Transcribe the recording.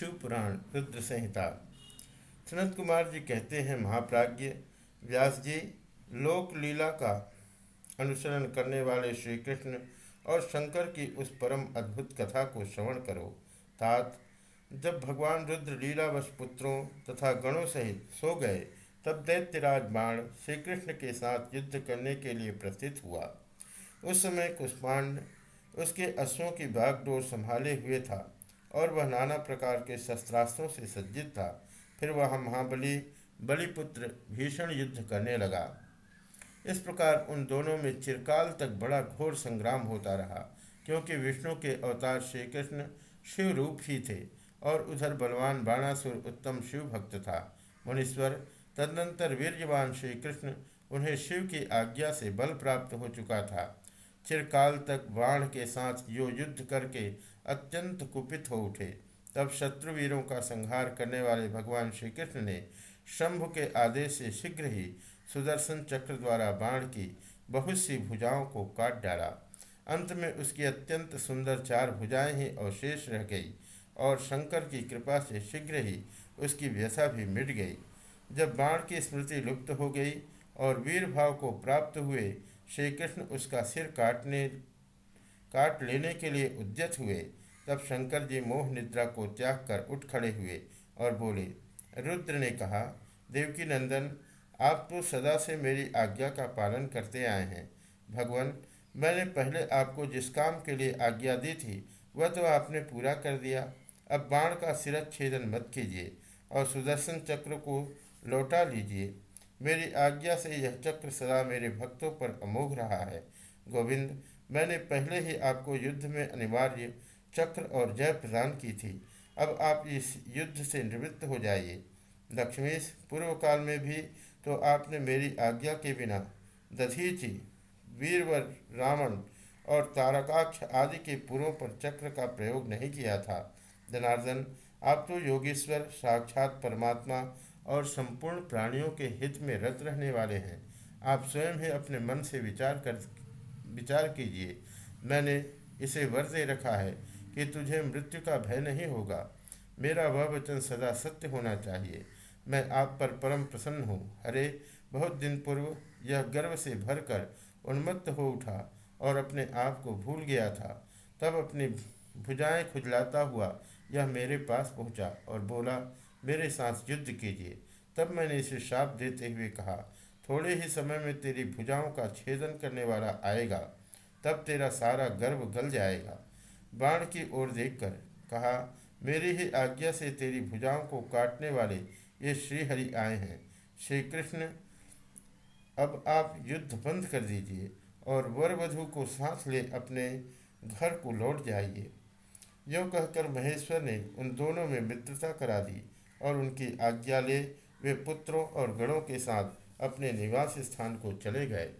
शिव पुराण रुद्र संहिता। सनत कुमार जी कहते हैं महाप्राज्य व्यास जी लोक लीला का अनुसरण करने वाले श्री कृष्ण और शंकर की उस परम अद्भुत कथा को श्रवण करो। तात, जब भगवान रुद्र लीलावश पुत्रों तथा गणों सहित सो गए, तब दैत्यराज बाण श्री कृष्ण के साथ युद्ध करने के लिए प्रस्थित हुआ। उस समय कुष्मांड उसके अश्वों की बागडोर संभाले हुए था। और वह नाना प्रकार के शस्त्रास्त्रों से सज्जित था। फिर वह महाबली बलिपुत्र भीषण युद्ध करने लगा। इस प्रकार उन दोनों में चिरकाल तक बड़ा घोर संग्राम होता रहा, क्योंकि विष्णु के अवतार श्री कृष्ण शिव रूप ही थे और उधर बलवान बाणासुर उत्तम शिव भक्त था। मुनीश्वर, तदनंतर वीरजवान श्री कृष्ण उन्हें शिव की आज्ञा से बल प्राप्त हो चुका था। चिरकाल तक बाण के साथ यो युद्ध करके अत्यंत कुपित हो उठे। तब शत्रुवीरों का संहार करने वाले भगवान श्री कृष्ण ने शंभु के आदेश से शीघ्र ही सुदर्शन चक्र द्वारा बाण की बहुत सी भुजाओं को काट डाला। अंत में उसकी अत्यंत सुंदर चार भुजाएँ ही अवशेष रह गई और शंकर की कृपा से शीघ्र ही उसकी व्यथा भी मिट गई। जब बाण की स्मृति लुप्त हो गई और वीर भाव को प्राप्त हुए श्री कृष्ण उसका सिर काटने, काट लेने के लिए उद्यत हुए। तब शंकर जी मोह निद्रा को त्याग कर उठ खड़े हुए और बोले, रुद्र ने कहा, देवकी नंदन, आप तो सदा से मेरी आज्ञा का पालन करते आए हैं। भगवान, मैंने पहले आपको जिस काम के लिए आज्ञा दी थी, वह तो आपने पूरा कर दिया। अब बाण का सिरत छेदन मत कीजिए और सुदर्शन चक्र को लौटा लीजिए। मेरी आज्ञा से यह चक्र सदा मेरे भक्तों पर अमोघ रहा है। गोविंद, मैंने पहले ही आपको युद्ध में अनिवार्य चक्र और जय प्रदान की थी। अब आप इस युद्ध से निवृत्त हो जाइए। लक्ष्मीश पूर्व काल में भी तो आपने मेरी आज्ञा के बिना दधीचि, वीरवर, रावण और तारकाक्ष आदि के पुरों पर चक्र का प्रयोग नहीं किया था। जनार्दन, आप तो योगेश्वर, साक्षात परमात्मा और संपूर्ण प्राणियों के हित में रत रहने वाले हैं। आप स्वयं ही अपने मन से विचार कर, विचार कीजिए। मैंने इसे वर दे रखा है कि तुझे मृत्यु का भय नहीं होगा। मेरा वह वचन सदा सत्य होना चाहिए। मैं आप पर परम प्रसन्न हूँ। अरे, बहुत दिन पूर्व यह गर्व से भरकर उन्मत्त हो उठा और अपने आप को भूल गया था। तब अपनी भुजाएँ खुजलाता हुआ यह मेरे पास पहुँचा और बोला मेरे साथ युद्ध कीजिए। तब मैंने इसे शाप देते हुए कहा, थोड़े ही समय में तेरी भुजाओं का छेदन करने वाला आएगा, तब तेरा सारा गर्व गल जाएगा। बाण की ओर देखकर कहा, मेरी ही आज्ञा से तेरी भुजाओं को काटने वाले ये श्रीहरि आए हैं। श्री कृष्ण अब आप युद्ध बंद कर दीजिए और वर वधु को साथ ले अपने घर को लौट जाइए। यो कहकर महेश्वर ने उन दोनों में मित्रता करा दी और उनकी आज्ञा ले वे पुत्रों और गणों के साथ अपने निवास स्थान को चले गए।